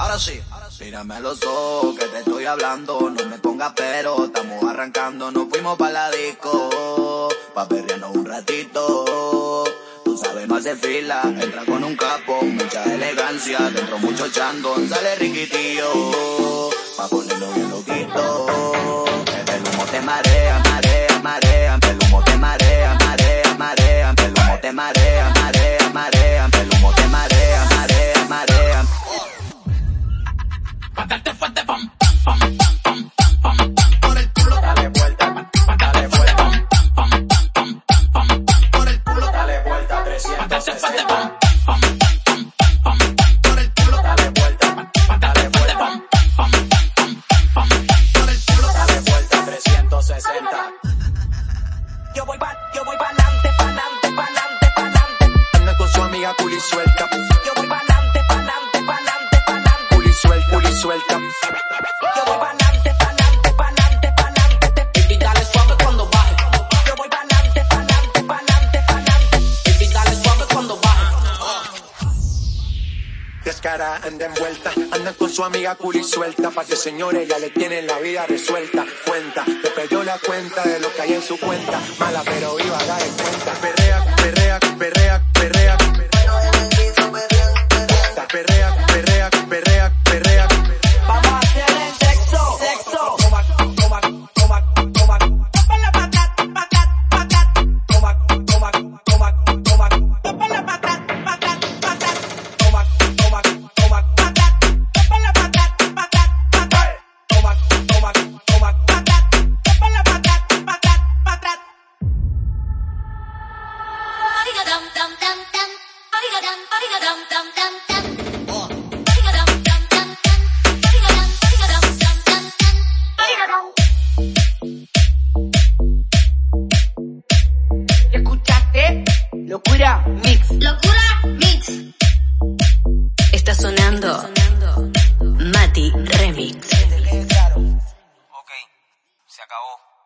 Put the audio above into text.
Ahora sí, mírame los ojos que te estoy hablando, no me pongas pero, estamos arrancando, nos fuimos para la disco, pa' perrearnos un ratito. Tú sabes, no hace fila, entra con un capo, mucha elegancia, dentro mucho chandón, sale riquitillo, pa' ponernos bien loquito. El humo te marea, Yo voy pa, yo voy pa'lante, pa'lante, pa'lante, pa'lante. Anda con su amiga culi suelta, Yo voy pa'lante, pa'lante, pa'lante, pa'lante. culi suelta, culi suelta. Descara anda envuelta, anda con su amiga culi suelta, pa' que señores ya le tienen la vida resuelta. Cuenta, te perdió la cuenta de lo que hay en su cuenta, mala pero viva, cuenta. Perrea, perrea, perrea, Escuchaste, locura mix. Locura Mix. Está sonando Mati Remix. Ok, se acabó.